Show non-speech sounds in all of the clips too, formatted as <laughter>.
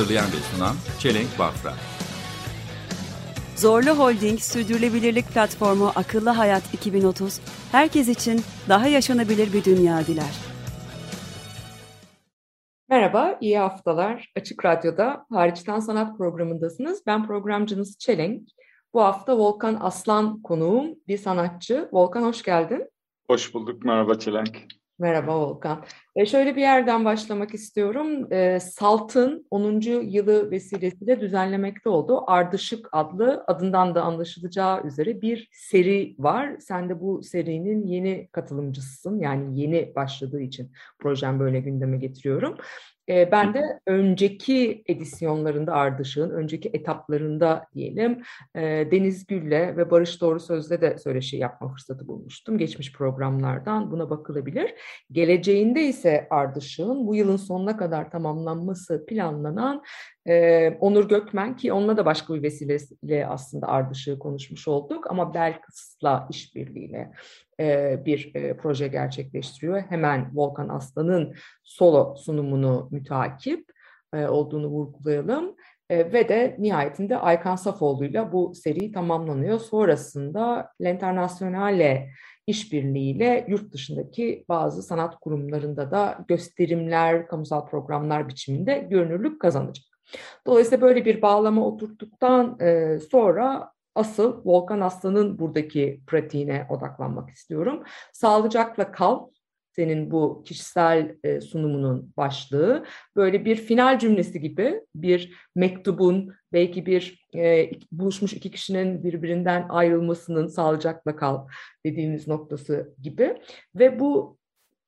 Hazırlayan ve sunan Çelenk Bafra. Zorlu Holding Sürdürülebilirlik Platformu Akıllı Hayat 2030, herkes için daha yaşanabilir bir dünya diler. Merhaba, iyi haftalar. Açık Radyo'da Hariçten Sanat programındasınız. Ben programcınız Çelenk. Bu hafta Volkan Aslan konuğum, bir sanatçı. Volkan hoş geldin. Hoş bulduk. Merhaba Çelenk. Merhaba Volkan. E şöyle bir yerden başlamak istiyorum. E, Salt'ın 10. yılı vesilesiyle düzenlemekte olduğu Ardışık adlı adından da anlaşılacağı üzere bir seri var. Sen de bu serinin yeni katılımcısısın. Yani yeni başladığı için projem böyle gündeme getiriyorum. E, ben de önceki edisyonlarında Ardışık'ın, önceki etaplarında diyelim e, Deniz Gül'le ve Barış Doğru Söz'le de söyleşi yapma fırsatı bulmuştum. Geçmiş programlardan buna bakılabilir. Geleceğinde ise Ardışık'ın bu yılın sonuna kadar tamamlanması planlanan e, Onur Gökmen ki onunla da başka bir vesileyle aslında Ardışık'ı konuşmuş olduk ama Belkıs'la işbirliğiyle e, bir e, proje gerçekleştiriyor. Hemen Volkan Aslan'ın solo sunumunu mütakip e, olduğunu vurgulayalım. E, ve de nihayetinde Aykan Safoğlu'yla bu seri tamamlanıyor. Sonrasında L'Internationale işbirliğiyle yurt dışındaki bazı sanat kurumlarında da gösterimler, kamusal programlar biçiminde görünürlük kazanacak. Dolayısıyla böyle bir bağlama oturttuktan e, sonra asıl Volkan Aslan'ın buradaki pratiğine odaklanmak istiyorum. Sağlıcakla kal senin bu kişisel e, sunumunun başlığı böyle bir final cümlesi gibi bir mektubun belki bir e, buluşmuş iki kişinin birbirinden ayrılmasının sağlıcakla kal dediğimiz noktası gibi ve bu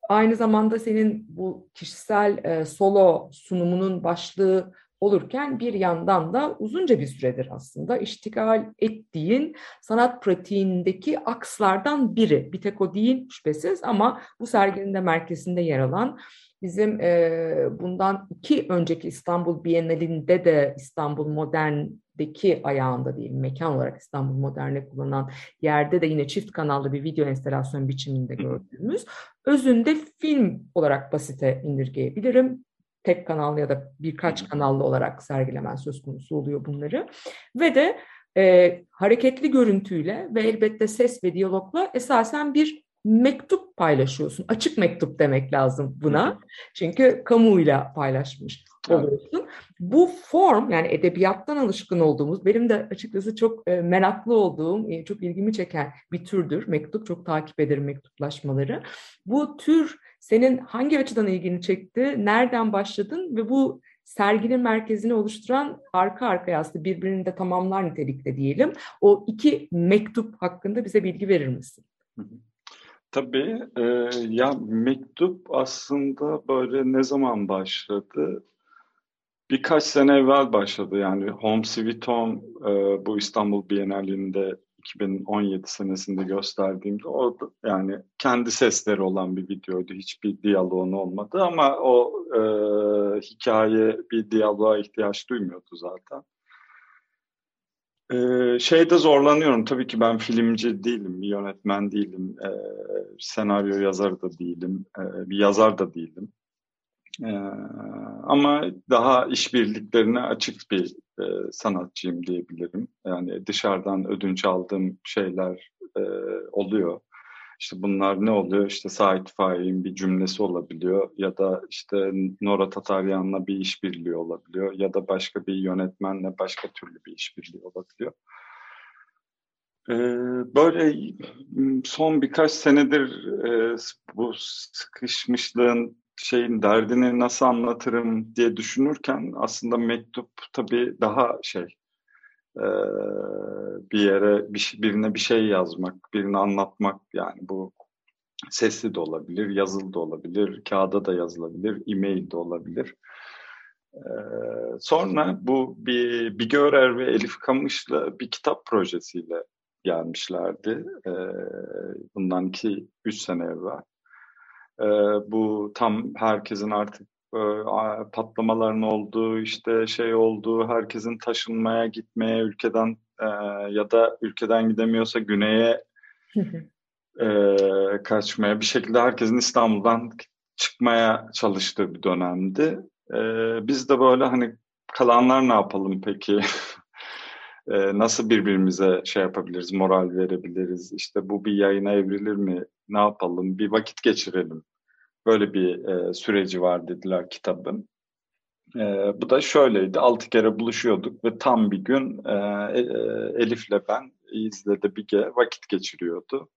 aynı zamanda senin bu kişisel solo sunumunun başlığı olurken bir yandan da uzunca bir süredir aslında iştigal ettiğin sanat pratiğindeki akslardan biri. Bir tek o değil şüphesiz ama bu serginin de merkezinde yer alan bizim e, bundan iki önceki İstanbul Bienalinde de İstanbul Modern'deki ayağında değil mekan olarak İstanbul Modern'e kullanılan yerde de yine çift kanallı bir video enstelasyon biçiminde gördüğümüz özünde film olarak basite indirgeyebilirim tek kanallı ya da birkaç kanallı olarak sergilemen söz konusu oluyor bunları. Ve de e, hareketli görüntüyle ve elbette ses ve diyalogla esasen bir mektup paylaşıyorsun. Açık mektup demek lazım buna. Çünkü kamuyla paylaşmış oluyorsun. Bu form yani edebiyattan alışkın olduğumuz, benim de açıkçası çok e, meraklı olduğum, e, çok ilgimi çeken bir türdür. Mektup, çok takip ederim mektuplaşmaları. Bu tür senin hangi açıdan ilgini çekti, nereden başladın ve bu serginin merkezini oluşturan arka arkaya aslında birbirini de tamamlar nitelikte diyelim. O iki mektup hakkında bize bilgi verir misin? Tabii. E, ya mektup aslında böyle ne zaman başladı? Birkaç sene evvel başladı. Yani Home Sweet Home e, bu İstanbul Bienalinde 2017 senesinde gösterdiğimde o yani kendi sesleri olan bir videoydu. Hiçbir diyaloğun olmadı ama o e, hikaye bir diyaloğa ihtiyaç duymuyordu zaten. Ee, şeyde zorlanıyorum. Tabii ki ben filmci değilim, bir yönetmen değilim, e, senaryo yazarı da değilim, e, bir yazar da değilim. E, ama daha işbirliklerine açık bir e, sanatçıyım diyebilirim. Yani dışarıdan ödünç aldığım şeyler e, oluyor. İşte bunlar ne oluyor? İşte Sait Faik'in bir cümlesi olabiliyor ya da işte Nora Tataryan'la bir işbirliği olabiliyor ya da başka bir yönetmenle başka türlü bir işbirliği olabiliyor. Ee, böyle son birkaç senedir e, bu sıkışmışlığın şeyin derdini nasıl anlatırım diye düşünürken aslında mektup tabii daha şey e, bir yere bir, birine bir şey yazmak, birine anlatmak yani bu sesli de olabilir, yazılı da olabilir, kağıda da yazılabilir, e-mail de olabilir. Ee, sonra bu bir Bige Örer ve Elif Kamış'la bir kitap projesiyle gelmişlerdi. Ee, bundan iki, üç sene evvel. Ee, bu tam herkesin artık e, patlamaların olduğu, işte şey olduğu, herkesin taşınmaya, gitmeye, ülkeden e, ya da ülkeden gidemiyorsa güneye e, kaçmaya, bir şekilde herkesin İstanbul'dan çıkmaya çalıştığı bir dönemdi. E, biz de böyle hani kalanlar ne yapalım peki? <laughs> e, nasıl birbirimize şey yapabiliriz, moral verebiliriz? İşte bu bir yayına evrilir mi? Ne yapalım? Bir vakit geçirelim. Böyle bir e, süreci var dediler kitabın. E, bu da şöyleydi. Altı kere buluşuyorduk ve tam bir gün e, e, Elif'le ben İzle'de bir vakit geçiriyordu.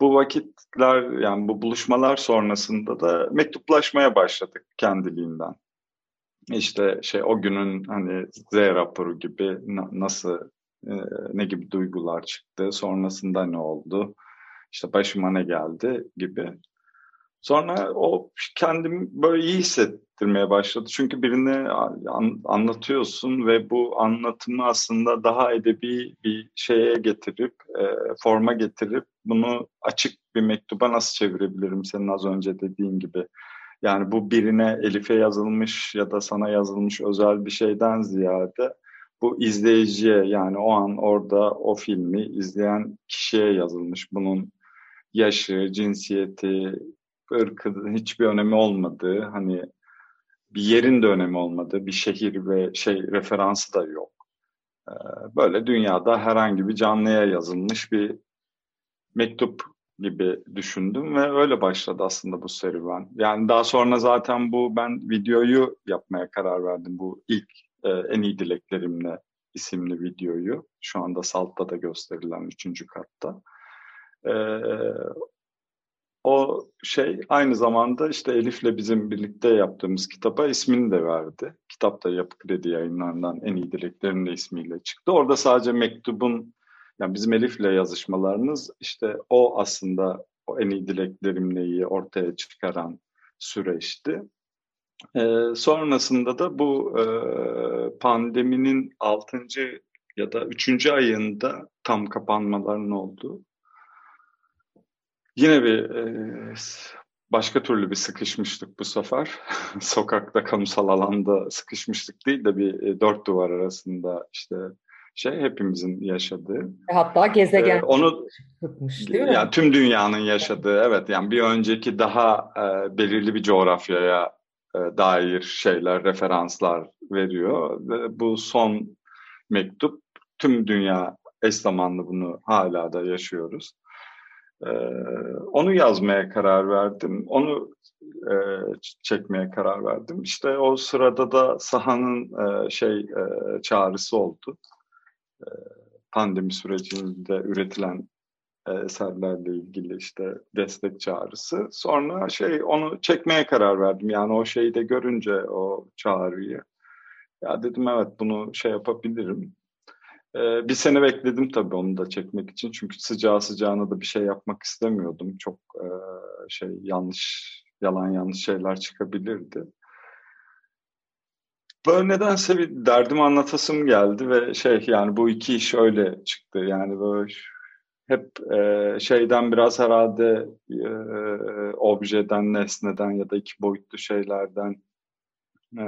Bu vakitler yani bu buluşmalar sonrasında da mektuplaşmaya başladık kendiliğinden. İşte şey o günün hani Z raporu gibi nasıl e, ne gibi duygular çıktı, sonrasında ne oldu, işte başıma ne geldi gibi. Sonra o kendimi böyle iyi hissettirmeye başladı. Çünkü birini an, anlatıyorsun ve bu anlatımı aslında daha edebi bir şeye getirip, e, forma getirip bunu açık bir mektuba nasıl çevirebilirim senin az önce dediğin gibi. Yani bu birine Elif'e yazılmış ya da sana yazılmış özel bir şeyden ziyade bu izleyiciye yani o an orada o filmi izleyen kişiye yazılmış. Bunun yaşı, cinsiyeti, ırkı hiçbir önemi olmadığı, hani bir yerin de önemi olmadığı, bir şehir ve şey referansı da yok. Ee, böyle dünyada herhangi bir canlıya yazılmış bir mektup gibi düşündüm ve öyle başladı aslında bu serüven. Yani daha sonra zaten bu ben videoyu yapmaya karar verdim. Bu ilk e, en iyi dileklerimle isimli videoyu. Şu anda Salt'ta da gösterilen üçüncü katta. E, o şey aynı zamanda işte Elif'le bizim birlikte yaptığımız kitaba ismini de verdi. Kitap da Yapı Kredi yayınlarından en iyi dileklerin de ismiyle çıktı. Orada sadece mektubun yani bizim Elif'le yazışmalarımız işte o aslında o en iyi dileklerimleyi ortaya çıkaran süreçti. Ee, sonrasında da bu e, pandeminin 6. ya da 3. ayında tam kapanmaların olduğu Yine bir e, başka türlü bir sıkışmıştık bu sefer. <laughs> Sokakta, kamusal alanda sıkışmıştık değil de bir e, dört duvar arasında işte şey hepimizin yaşadığı. Hatta gezegen ee, onu tutmuş değil mi? Yani tüm dünyanın yaşadığı evet yani bir önceki daha e, belirli bir coğrafyaya e, dair şeyler, referanslar veriyor. Ve bu son mektup tüm dünya eş zamanlı bunu hala da yaşıyoruz. Ee, onu yazmaya karar verdim. Onu e, çekmeye karar verdim. İşte o sırada da sahanın e, şey e, çağrısı oldu. E, pandemi sürecinde üretilen e, eserlerle ilgili işte destek çağrısı. Sonra şey onu çekmeye karar verdim. Yani o şeyi de görünce o çağrıyı. Ya dedim evet bunu şey yapabilirim. Ee, bir sene bekledim tabii onu da çekmek için. Çünkü sıcağı sıcağına da bir şey yapmak istemiyordum. Çok e, şey yanlış, yalan yanlış şeyler çıkabilirdi. Böyle nedense bir derdimi anlatasım geldi ve şey yani bu iki iş öyle çıktı. Yani böyle hep e, şeyden biraz herhalde e, objeden, nesneden ya da iki boyutlu şeylerden e,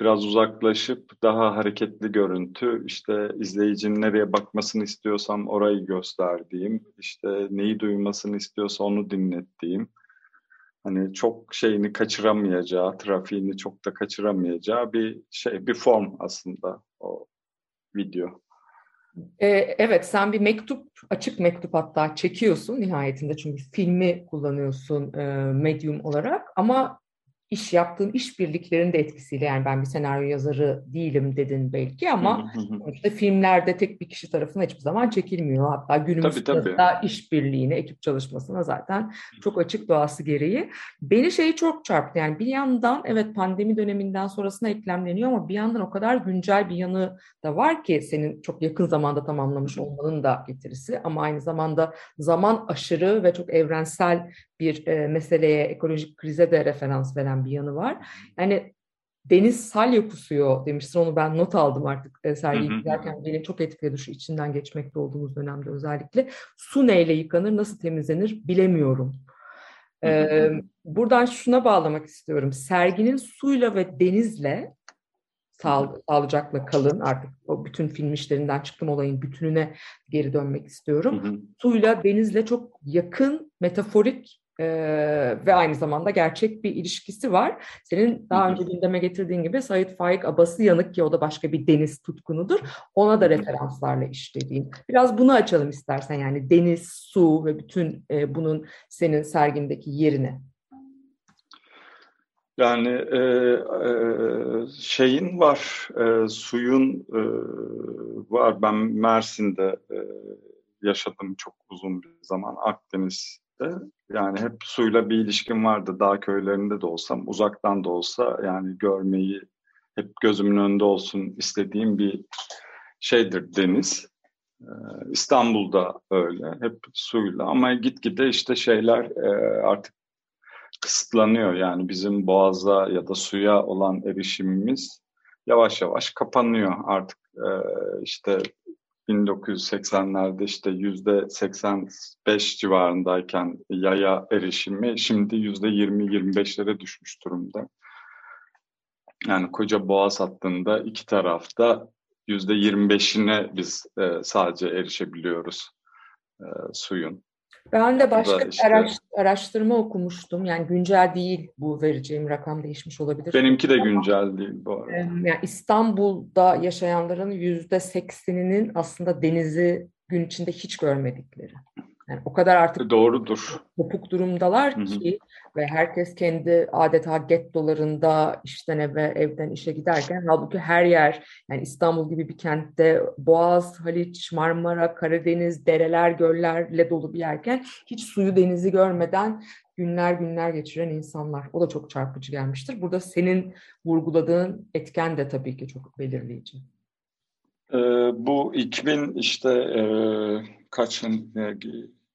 biraz uzaklaşıp daha hareketli görüntü, işte izleyicinin nereye bakmasını istiyorsam orayı gösterdiğim, işte neyi duymasını istiyorsa onu dinlettiğim, hani çok şeyini kaçıramayacağı, trafiğini çok da kaçıramayacağı bir şey, bir form aslında o video. Ee, evet, sen bir mektup, açık mektup hatta çekiyorsun nihayetinde çünkü filmi kullanıyorsun e, medium olarak ama iş yaptığın işbirliklerinin de etkisiyle yani ben bir senaryo yazarı değilim dedin belki ama sonuçta filmlerde tek bir kişi tarafından hiçbir zaman çekilmiyor. Hatta günümüzde tabii, tabii. işbirliğine, ekip çalışmasına zaten çok açık doğası gereği. Beni şey çok çarptı yani bir yandan evet pandemi döneminden sonrasına eklemleniyor ama bir yandan o kadar güncel bir yanı da var ki senin çok yakın zamanda tamamlamış olmanın da getirisi ama aynı zamanda zaman aşırı ve çok evrensel bir e, meseleye, ekolojik krize de referans veren bir yanı var. Yani deniz salya kusuyor demişsin. Onu ben not aldım artık e, sergiyi Hı hı. izlerken. Beni çok etkiledi şu içinden geçmekte olduğumuz dönemde özellikle. Su neyle yıkanır, nasıl temizlenir bilemiyorum. Ee, buradan şuna bağlamak istiyorum. Serginin suyla ve denizle sağ, sağlıcakla kalın artık o bütün film işlerinden çıktım olayın bütününe geri dönmek istiyorum. Hı hı. Suyla denizle çok yakın metaforik e, ve aynı zamanda gerçek bir ilişkisi var. Senin daha önce gündeme getirdiğin gibi Said Faik Abası Yanık ki o da başka bir deniz tutkunudur. Ona da referanslarla işlediğin. Biraz bunu açalım istersen yani deniz, su ve bütün e, bunun senin sergindeki yerine. Yani e, e, şeyin var, e, suyun e, var. Ben Mersin'de e, yaşadım çok uzun bir zaman Akdeniz'de. Yani hep suyla bir ilişkim vardı. Dağ köylerinde de olsam, uzaktan da olsa yani görmeyi hep gözümün önünde olsun istediğim bir şeydir deniz. Ee, İstanbul'da öyle, hep suyla ama gitgide işte şeyler e, artık kısıtlanıyor. Yani bizim boğaza ya da suya olan erişimimiz yavaş yavaş kapanıyor artık. e, işte 1980'lerde işte yüzde 85 civarındayken yaya erişimi şimdi yüzde 20-25'lere düşmüş durumda. Yani koca boğaz hattında iki tarafta yüzde 25'ine biz e, sadece erişebiliyoruz e, suyun. Ben de başka bir işte- araş- araştırma okumuştum. Yani güncel değil bu vereceğim rakam değişmiş olabilir. Benimki de güncel değil bu arada. Yani İstanbul'da yaşayanların yüzde sekseninin aslında denizi gün içinde hiç görmedikleri. Yani o kadar artık Doğrudur. kopuk durumdalar Hı hı. ki ve herkes kendi adeta gettolarında işten eve, evden işe giderken halbuki her yer yani İstanbul gibi bir kentte Boğaz, Haliç, Marmara, Karadeniz, dereler, göllerle dolu bir yerken hiç suyu denizi görmeden günler günler geçiren insanlar. O da çok çarpıcı gelmiştir. Burada senin vurguladığın etken de tabii ki çok belirleyici. Ee, bu 2000 işte e, kaçın e,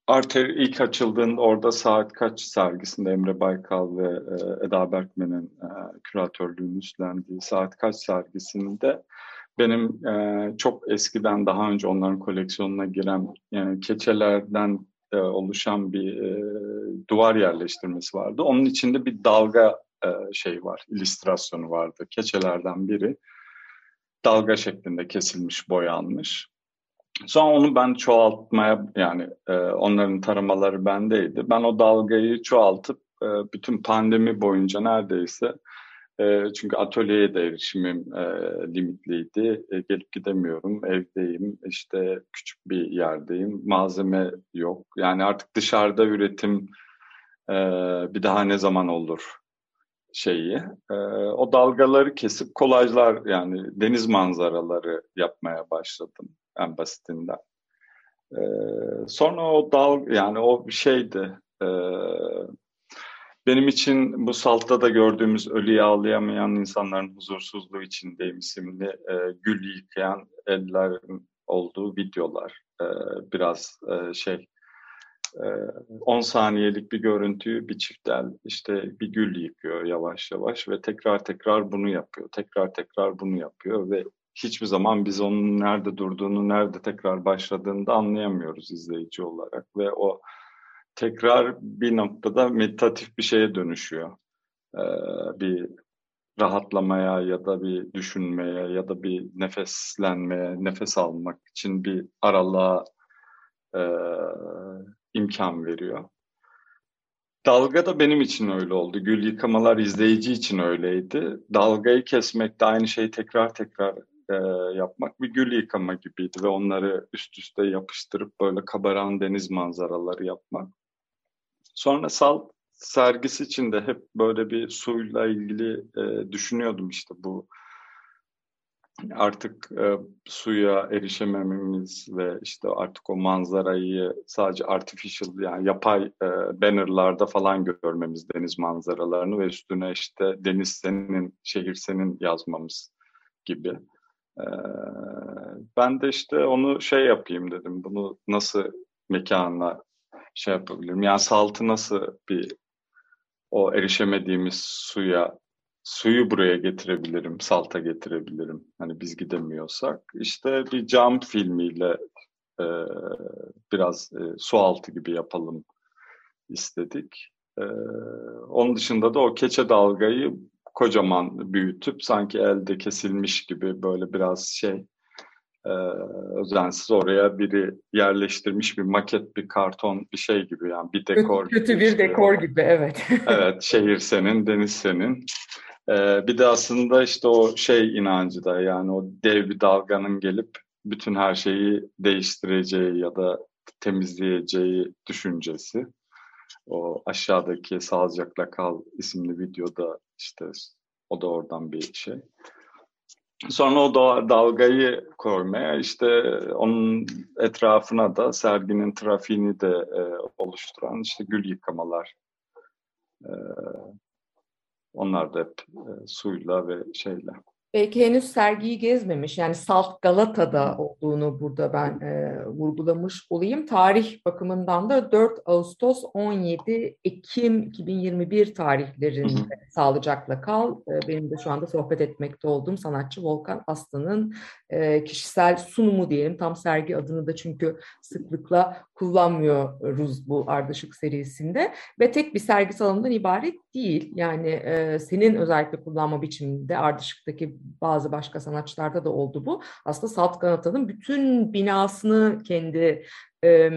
Arter ilk açıldığında orada saat kaç sergisinde Emre Baykal ve e, Eda Berkmen'in e, küratörlüğünü üstlendiği saat kaç sergisinde benim e, çok eskiden daha önce onların koleksiyonuna giren yani keçelerden e, oluşan bir e, duvar yerleştirmesi vardı. Onun içinde bir dalga e, şey var, illüstrasyonu vardı. Keçelerden biri dalga şeklinde kesilmiş, boyanmış. Sonra onu ben çoğaltmaya yani e, onların taramaları bendeydi. Ben o dalgayı çoğaltıp e, bütün pandemi boyunca neredeyse e, çünkü atölyeye de erişimim e, limitliydi. E, gelip gidemiyorum, evdeyim, işte küçük bir yerdeyim, malzeme yok. Yani artık dışarıda üretim e, bir daha ne zaman olur şeyi. E, o dalgaları kesip kolajlar yani deniz manzaraları yapmaya başladım en basitinden. Ee, sonra o dal yani o bir şeydi. Ee, benim için bu saltta da gördüğümüz ölüyü ağlayamayan insanların huzursuzluğu içindeyim isimli e, gül yıkayan ellerin olduğu videolar. Ee, biraz e, şey e, 10 saniyelik bir görüntüyü bir çiftel işte bir gül yıkıyor yavaş yavaş ve tekrar tekrar bunu yapıyor. Tekrar tekrar bunu yapıyor ve hiçbir zaman biz onun nerede durduğunu, nerede tekrar başladığını da anlayamıyoruz izleyici olarak ve o tekrar bir noktada meditatif bir şeye dönüşüyor. Ee, bir rahatlamaya ya da bir düşünmeye ya da bir nefeslenmeye, nefes almak için bir aralığa e, imkan veriyor. Dalga da benim için öyle oldu. Gül yıkamalar izleyici için öyleydi. Dalgayı kesmek de aynı şeyi tekrar tekrar e, yapmak bir gül yıkama gibiydi ve onları üst üste yapıştırıp böyle kabaran deniz manzaraları yapmak. Sonra sal sergisi için de hep böyle bir suyla ilgili e, düşünüyordum işte bu artık e, suya erişemememiz ve işte artık o manzarayı sadece artificial yani yapay e, bannerlarda falan görmemiz deniz manzaralarını ve üstüne işte deniz senin, şehir senin yazmamız gibi. E, ben de işte onu şey yapayım dedim. Bunu nasıl mekana şey yapabilirim. Yani saltı nasıl bir o erişemediğimiz suya suyu buraya getirebilirim, salta getirebilirim. Hani biz gidemiyorsak işte bir cam filmiyle e, biraz e, su altı gibi yapalım istedik. E, onun dışında da o keçe dalgayı kocaman büyütüp sanki elde kesilmiş gibi böyle biraz şey e, özensiz oraya biri yerleştirmiş bir maket, bir karton, bir şey gibi yani bir dekor. Kötü, kötü bir işte. dekor gibi evet. Evet, <laughs> şehir senin, deniz senin. Ee, bir de aslında işte o şey inancı da yani o dev bir dalganın gelip bütün her şeyi değiştireceği ya da temizleyeceği düşüncesi. O aşağıdaki Sağlıcakla Kal isimli videoda işte o da oradan bir şey. Sonra o da dalgayı koymaya işte onun etrafına da serginin trafiğini de e, oluşturan işte gül yıkamalar. E, onlar da hep e, suyla ve şeyle. Belki henüz sergiyi gezmemiş. Yani Salt Galata'da olduğunu burada ben e, vurgulamış olayım. Tarih bakımından da 4 Ağustos 17 Ekim 2021 tarihlerinde sağlıcakla kal. E, benim de şu anda sohbet etmekte olduğum sanatçı Volkan Aslan'ın e, kişisel sunumu diyelim. Tam sergi adını da çünkü sıklıkla kullanmıyoruz bu Ardışık serisinde. Ve tek bir sergi salonundan ibaret değil. Yani e, senin özellikle kullanma biçiminde Ardışık'taki bazı başka sanatçılarda da oldu bu. Aslında Salt Galata'nın bütün binasını kendi e,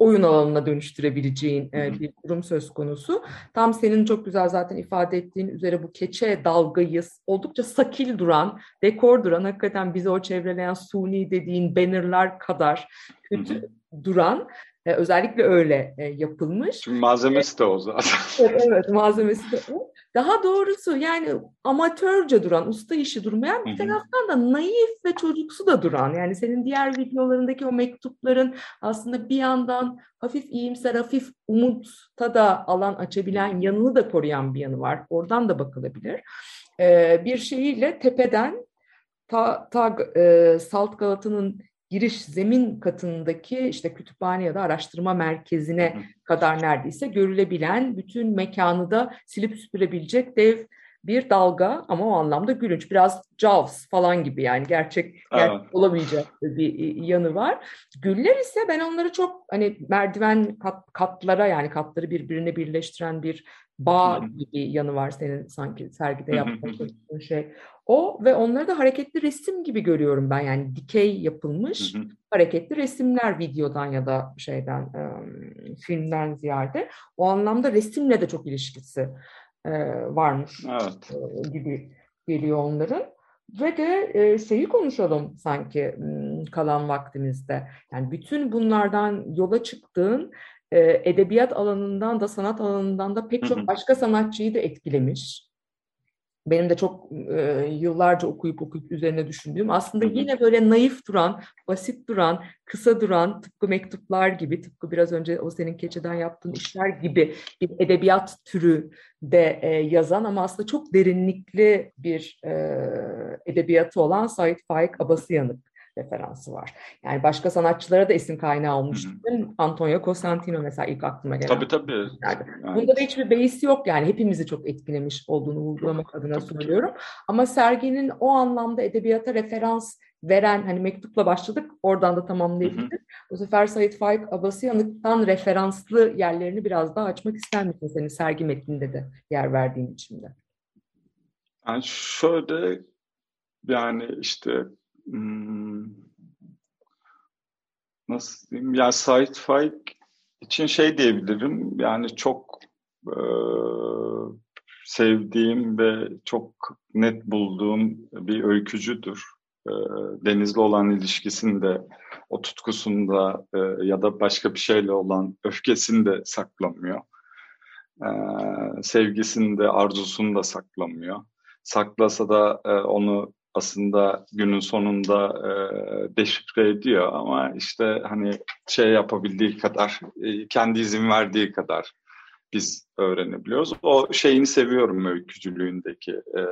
oyun alanına dönüştürebileceğin e, bir durum söz konusu. Tam senin çok güzel zaten ifade ettiğin üzere bu keçe dalgayı oldukça sakil duran, dekor duran, hakikaten bizi o çevreleyen suni dediğin bannerlar kadar kötü duran e, özellikle öyle e, yapılmış. Çünkü malzemesi de o zaten. Evet, evet malzemesi de o. Daha doğrusu yani amatörce duran, usta işi durmayan bir taraftan da naif ve çocuksu da duran. Yani senin diğer videolarındaki o mektupların aslında bir yandan hafif iyimser, hafif umutta da alan açabilen yanını da koruyan bir yanı var. Oradan da bakılabilir. Ee, bir şeyiyle tepeden ta, ta e, Salt Galata'nın giriş zemin katındaki işte kütüphane ya da araştırma merkezine kadar neredeyse görülebilen bütün mekanı da silip süpürebilecek dev bir dalga ama o anlamda gülünç. Biraz Jaws falan gibi yani gerçek, gerçek Evet. olamayacak bir yanı var. Güller ise ben onları çok hani merdiven kat, katlara yani katları birbirine birleştiren bir bağ gibi yanı var senin sanki sergide yapmaya çalıştığın şey. O ve onları da hareketli resim gibi görüyorum ben yani dikey yapılmış hareketli resimler videodan ya da şeyden e, filmden ziyade o anlamda resimle de çok ilişkisi e, varmış Evet. e, gibi geliyor onların. Ve de e, şeyi konuşalım sanki kalan vaktimizde. Yani bütün bunlardan yola çıktığın e, edebiyat alanından da sanat alanından da pek çok başka sanatçıyı da etkilemiş. Benim de çok e, yıllarca okuyup okuyup üzerine düşündüğüm aslında yine böyle naif duran, basit duran, kısa duran tıpkı mektuplar gibi, tıpkı biraz önce o senin keçeden yaptığın işler gibi bir edebiyat türü de e, yazan ama aslında çok derinlikli bir e, edebiyatı olan Sait Faik Abasıyanık referansı var. Yani başka sanatçılara da isim kaynağı olmuş. Antonio Cosentino mesela ilk aklıma gelen. Tabii tabii. Yani Bunda da hiçbir beis yok yani hepimizi çok etkilemiş olduğunu vurgulamak adına Tabii ki. söylüyorum. Ama serginin o anlamda edebiyata referans veren hani mektupla başladık oradan da tamamlayabiliriz. Bu sefer Sait Faik Abasıyanık'tan referanslı yerlerini biraz daha açmak ister misin senin sergi metninde de yer verdiğin biçimde? Yani şöyle yani işte nasıl diyeyim? Yani Sait Faik için şey diyebilirim. Yani çok e, sevdiğim ve çok net bulduğum bir öykücüdür. E, Deniz'le olan ilişkisinde, o tutkusunda e, ya da başka bir şeyle olan öfkesini de saklamıyor. E, sevgisini de, arzusunu da saklamıyor. Saklasa da e, onu aslında günün sonunda e, deşifre ediyor ama işte hani şey yapabildiği kadar, e, kendi izin verdiği kadar biz öğrenebiliyoruz. O şeyini seviyorum öykücülüğündeki. E,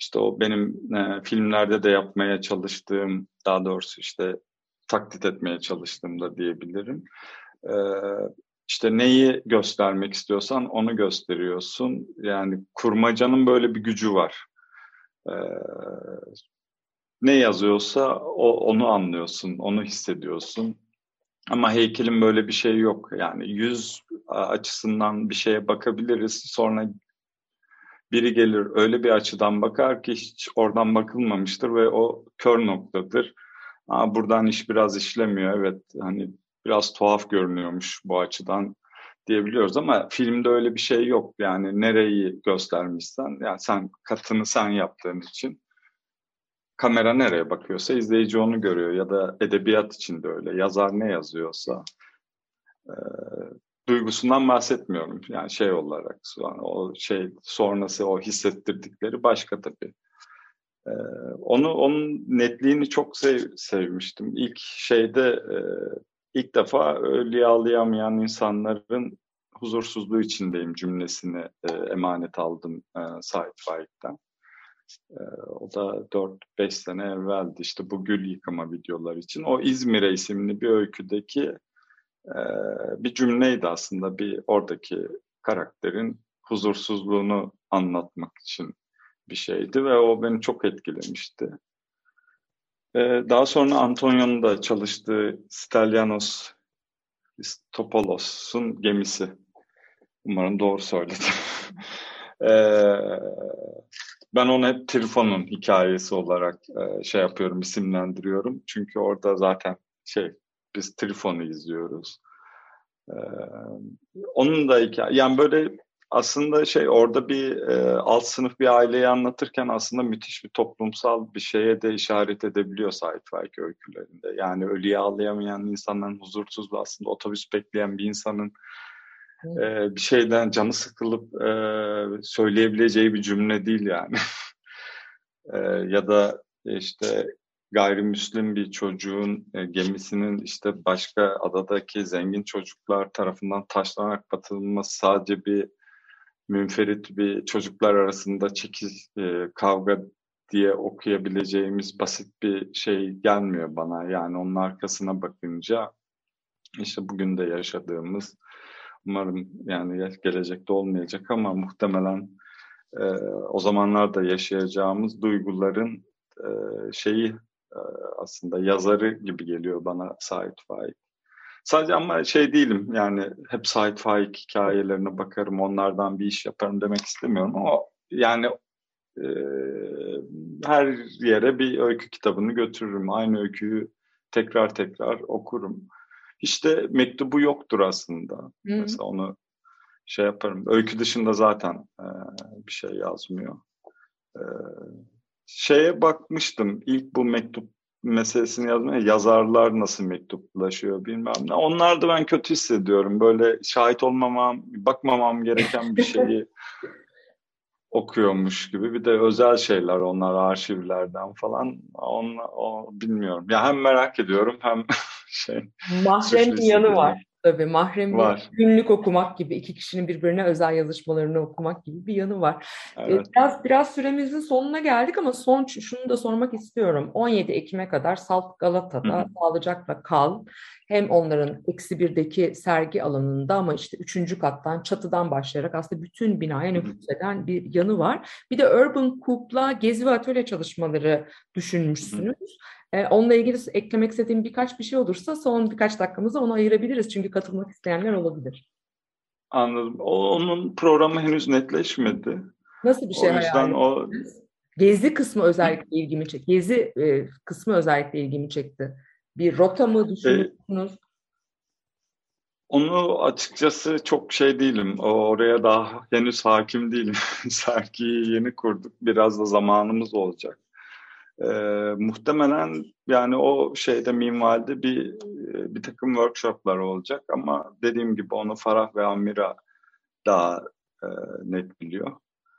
işte o benim e, filmlerde de yapmaya çalıştığım, daha doğrusu işte taklit etmeye çalıştığım da diyebilirim. e, işte neyi göstermek istiyorsan onu gösteriyorsun. Yani kurmacanın böyle bir gücü var. E, ne yazıyorsa o, onu anlıyorsun, onu hissediyorsun. Ama heykelin böyle bir şey yok. Yani yüz açısından bir şeye bakabiliriz. Sonra biri gelir öyle bir açıdan bakar ki hiç oradan bakılmamıştır ve o kör noktadır. Aa, buradan iş biraz işlemiyor. Evet hani biraz tuhaf görünüyormuş bu açıdan diyebiliyoruz ama filmde öyle bir şey yok. Yani nereyi göstermişsen yani sen katını sen yaptığın için kamera nereye bakıyorsa izleyici onu görüyor ya da edebiyat için de öyle. Yazar ne yazıyorsa e, duygusundan bahsetmiyorum. Yani şey olarak o şey sonrası o hissettirdikleri başka tabii. Ee, onu onun netliğini çok sev, sevmiştim. İlk şeyde e, ilk defa ölüyalayamayan insanların huzursuzluğu içindeyim cümlesini e, emanet aldım e, Said Faik'ten. E, o da 4-5 sene evveldi işte bu gül yıkama videolar için. O İzmir'e isimli bir öyküdeki e, bir cümleydi aslında bir oradaki karakterin huzursuzluğunu anlatmak için bir şeydi ve o beni çok etkilemişti. Ee, daha sonra Antonio'nun da çalıştığı Stellianos Topolos'un gemisi. Umarım doğru söyledim. <laughs> ee, ben onu hep Trifon'un hikayesi olarak e, şey yapıyorum, isimlendiriyorum. Çünkü orada zaten şey, biz Trifon'u izliyoruz. Ee, onun da hikaye, yani böyle aslında şey orada bir e, alt sınıf bir aileyi anlatırken aslında müthiş bir toplumsal bir şeye de işaret edebiliyor Sait Faik öykülerinde. Yani ölüye ağlayamayan insanların huzursuzluğu aslında otobüs bekleyen bir insanın e, bir şeyden canı sıkılıp e, söyleyebileceği bir cümle değil yani. <laughs> e, ya da işte gayrimüslim bir çocuğun e, gemisinin işte başka adadaki zengin çocuklar tarafından taşlanarak batırılması sadece bir münferit bir çocuklar arasında çekiz e, kavga diye okuyabileceğimiz basit bir şey gelmiyor bana. Yani onun arkasına bakınca işte bugün de yaşadığımız umarım yani gelecekte olmayacak ama muhtemelen e, o zamanlarda yaşayacağımız duyguların e, şeyi e, aslında yazarı gibi geliyor bana Sait Faik. Sadece ama şey değilim yani hep Sait Faik hikayelerine bakarım onlardan bir iş yaparım demek istemiyorum ama yani e, her yere bir öykü kitabını götürürüm. Aynı öyküyü tekrar tekrar okurum. İşte mektubu yoktur aslında. Hı. Mesela onu şey yaparım. Öykü dışında zaten e, bir şey yazmıyor. E, şeye bakmıştım. İlk bu mektup meselesini yazmaya yazarlar nasıl mektuplaşıyor bilmem ne. Onlar da ben kötü hissediyorum. Böyle şahit olmamam, bakmamam gereken bir <laughs> şeyi okuyormuş gibi. Bir de özel şeyler onlar arşivlerden falan. On, o, bilmiyorum. Ya hem merak ediyorum hem <laughs> şey. Mahrem bir yanı var. Tabii mahrem var. günlük okumak gibi iki kişinin birbirine özel yazışmalarını okumak gibi bir yanı var. Evet. Biraz biraz süremizin sonuna geldik ama son şunu da sormak istiyorum. 17 Ekim'e kadar Salt Galata'da Hı-hı. sağlıcakla kal. Hem onların eksi birdeki sergi alanında ama işte üçüncü kattan çatıdan başlayarak aslında bütün binaya nüfuz eden bir yanı var. Bir de Urban Coop'la gezi ve atölye çalışmaları düşünmüşsünüz. Hı-hı. E, onunla ilgili eklemek istediğim birkaç bir şey olursa son birkaç dakikamızı ona ayırabiliriz. Çünkü katılmak isteyenler olabilir. Anladım. O, onun programı henüz netleşmedi. Nasıl bir şey o yüzden o Gezi kısmı özellikle ilgimi çekti. Gezi e, kısmı özellikle ilgimi çekti. Bir rota mı düşünüyorsunuz? E, onu açıkçası çok şey değilim. Oraya daha henüz hakim değilim. <laughs> Sergiyi yeni kurduk. Biraz da zamanımız olacak. E, muhtemelen yani o şeyde minvalde bir bir takım workshoplar olacak ama dediğim gibi onu Farah ve Amira daha e, net biliyor.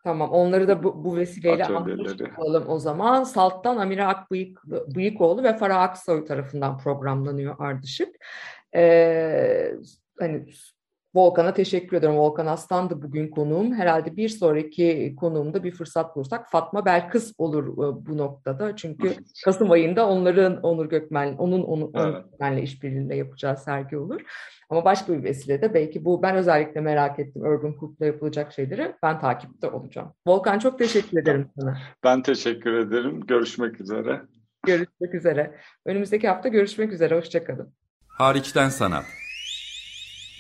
Tamam onları da bu, bu vesileyle anlatalım o zaman. Salt'tan Amira Akbıyık, Bıyıkoğlu ve Farah Aksoy tarafından programlanıyor Ardışık. Ee, hani Volkan'a teşekkür ederim. Volkan Aslan'dı bugün konuğum. Herhalde bir sonraki konuğumda bir fırsat bulursak Fatma Belkıs olur e, bu noktada. Çünkü Kasım ayında onların Onur Gökmen, onun Onur, Evet. Gökmen'le işbirliğiyle yapacağı sergi olur. Ama başka bir vesilede belki bu ben özellikle merak ettim Urban Cook'la yapılacak şeyleri ben takipte olacağım. Volkan çok teşekkür ederim sana. Ben teşekkür ederim. Görüşmek üzere. Görüşmek üzere. Önümüzdeki hafta görüşmek üzere. Hoşçakalın. Hariçten sanat.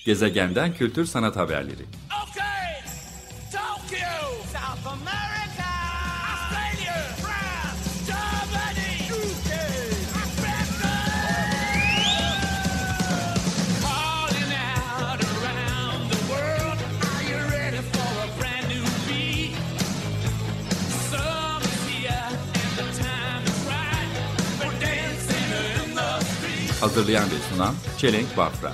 Gezegenden kültür sanat haberleri. Okay, Tokyo, South America, Australia, France, Germany, UK, Africa. Calling out around the world, are you ready for a brand new beat? Summer's here and the time is right. We're dancing in the street. Hazırlayan ve sunan Çelenk Bafra.